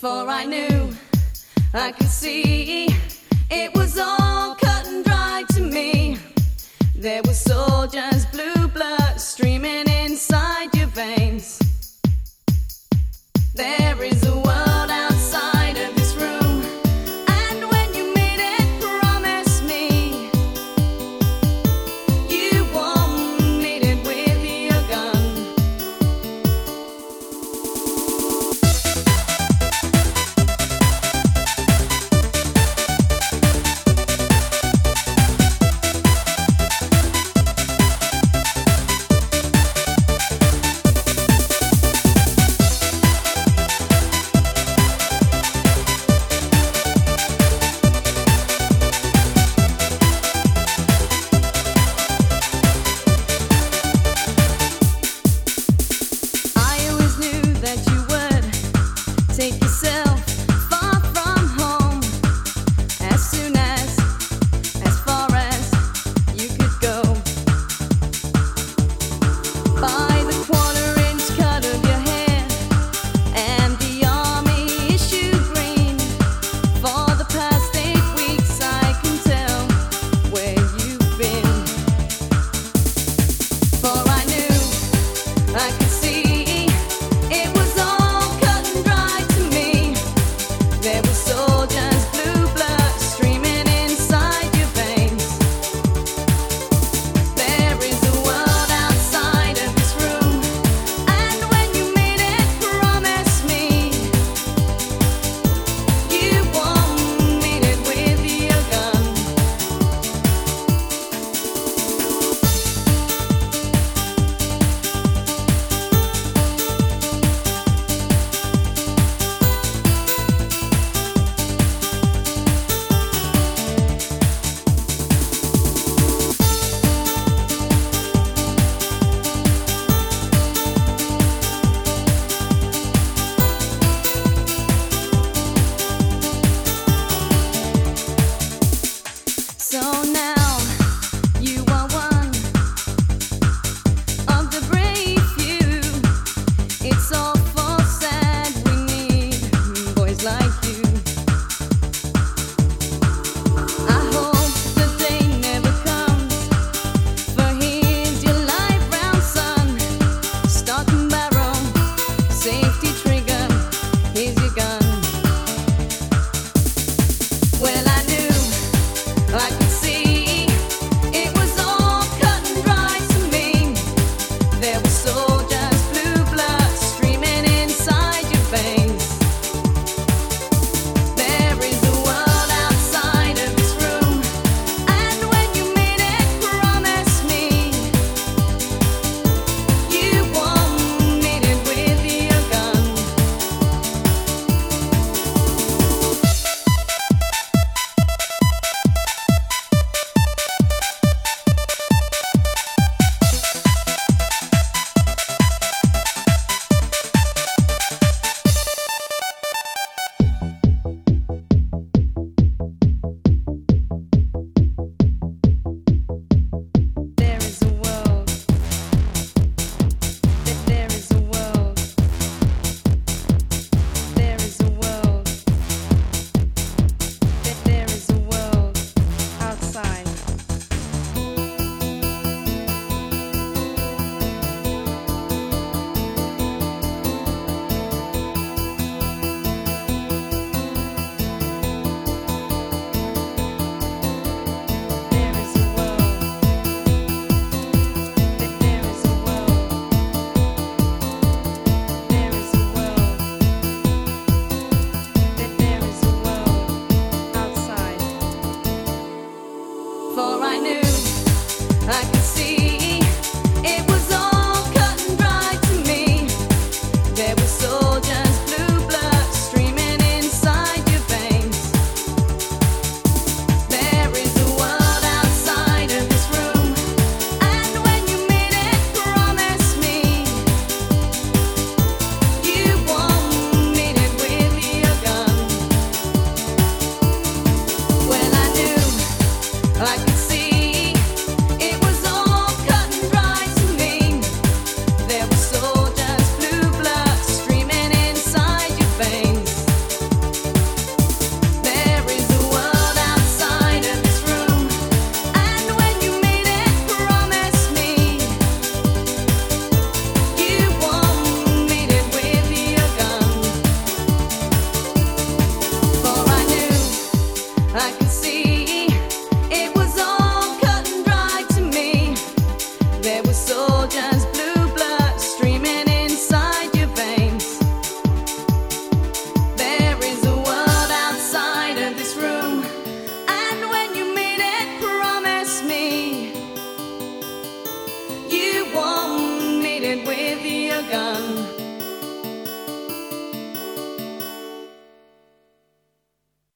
For I knew, I could see, it was all cut and dry to me. There were soldiers' blue blood streaming inside your veins. There is I knew I could see it was. gun.